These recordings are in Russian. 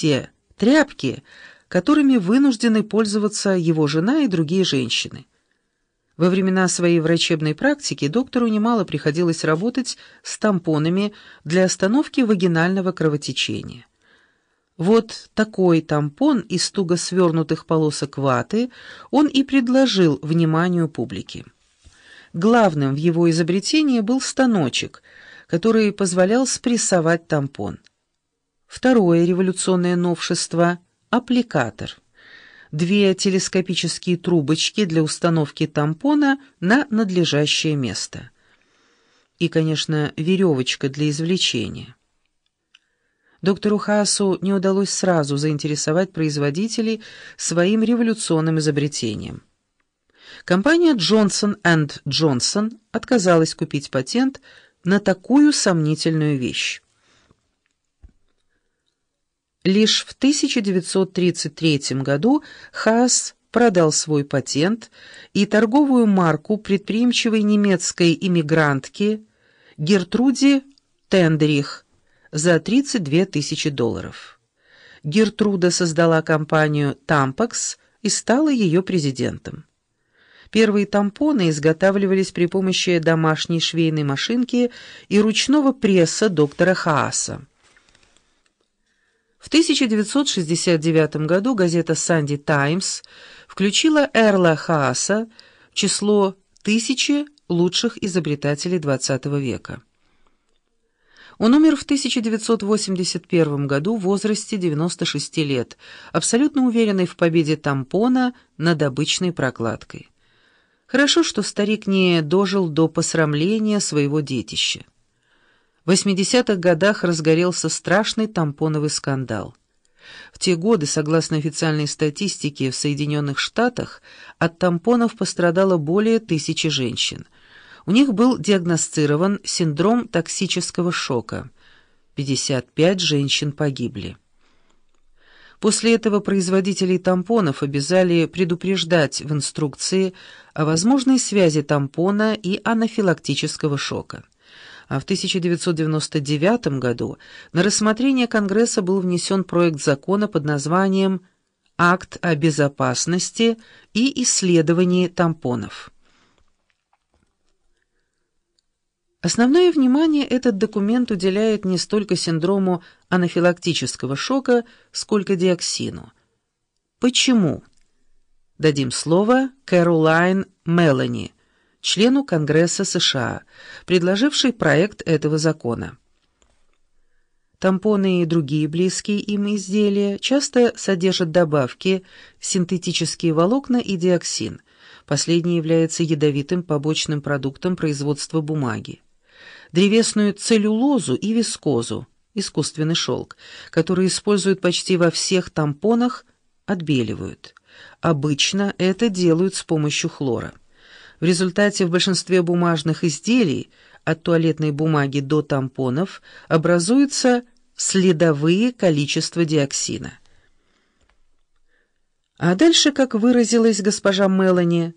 те тряпки, которыми вынуждены пользоваться его жена и другие женщины. Во времена своей врачебной практики доктору немало приходилось работать с тампонами для остановки вагинального кровотечения. Вот такой тампон из туго свернутых полосок ваты он и предложил вниманию публики. Главным в его изобретении был станочек, который позволял спрессовать тампон. Второе революционное новшество — аппликатор — две телескопические трубочки для установки тампона на надлежащее место. И, конечно, веревочка для извлечения. Доктору Хаасу не удалось сразу заинтересовать производителей своим революционным изобретением. Компания Johnson Johnson отказалась купить патент на такую сомнительную вещь. Лишь в 1933 году Хаас продал свой патент и торговую марку предприимчивой немецкой иммигрантки Гертруде Тендерих за 32 тысячи долларов. Гертруда создала компанию «Тампакс» и стала ее президентом. Первые тампоны изготавливались при помощи домашней швейной машинки и ручного пресса доктора Хааса. В 1969 году газета «Санди Таймс» включила Эрла Хааса в число тысячи лучших изобретателей XX века. Он умер в 1981 году в возрасте 96 лет, абсолютно уверенный в победе тампона над обычной прокладкой. Хорошо, что старик не дожил до посрамления своего детища. В 80-х годах разгорелся страшный тампоновый скандал. В те годы, согласно официальной статистике, в Соединенных Штатах от тампонов пострадало более тысячи женщин. У них был диагностирован синдром токсического шока. 55 женщин погибли. После этого производителей тампонов обязали предупреждать в инструкции о возможной связи тампона и анафилактического шока а в 1999 году на рассмотрение Конгресса был внесен проект закона под названием «Акт о безопасности и исследовании тампонов». Основное внимание этот документ уделяет не столько синдрому анафилактического шока, сколько диоксину. Почему? Дадим слово Кэролайн Мелани – члену Конгресса США, предложивший проект этого закона. Тампоны и другие близкие им изделия часто содержат добавки синтетические волокна и диоксин. Последний является ядовитым побочным продуктом производства бумаги. Древесную целлюлозу и вискозу, искусственный шелк, который используют почти во всех тампонах, отбеливают. Обычно это делают с помощью хлора. В результате в большинстве бумажных изделий, от туалетной бумаги до тампонов, образуются следовые количества диоксина. А дальше, как выразилась госпожа Мелани,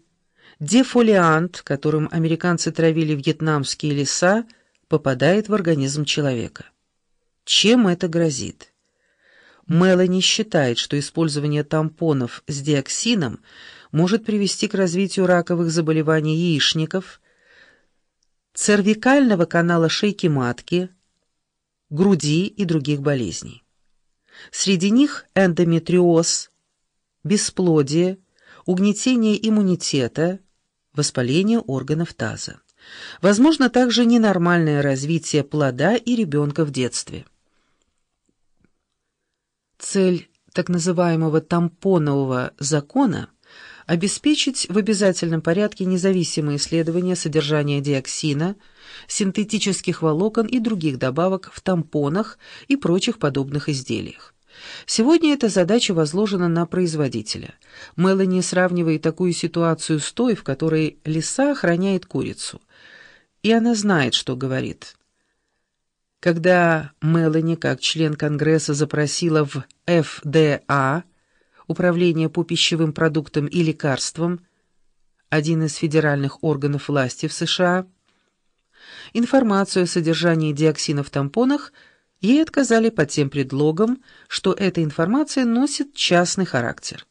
дефолиант, которым американцы травили вьетнамские леса, попадает в организм человека. Чем это грозит? Мелани считает, что использование тампонов с диоксином может привести к развитию раковых заболеваний яичников, цервикального канала шейки матки, груди и других болезней. Среди них эндометриоз, бесплодие, угнетение иммунитета, воспаление органов таза. Возможно также ненормальное развитие плода и ребенка в детстве. Цель так называемого тампонового закона обеспечить в обязательном порядке независимые исследования содержания диоксина, синтетических волокон и других добавок в тампонах и прочих подобных изделиях. Сегодня эта задача возложена на производителя. Мелани сравнивает такую ситуацию с той, в которой лиса охраняет курицу. И она знает, что говорит. Когда Мелани, как член Конгресса, запросила в ФДА Управление по пищевым продуктам и лекарствам, один из федеральных органов власти в США, информацию о содержании диоксина в тампонах, Ей отказали под тем предлогом, что эта информация носит частный характер.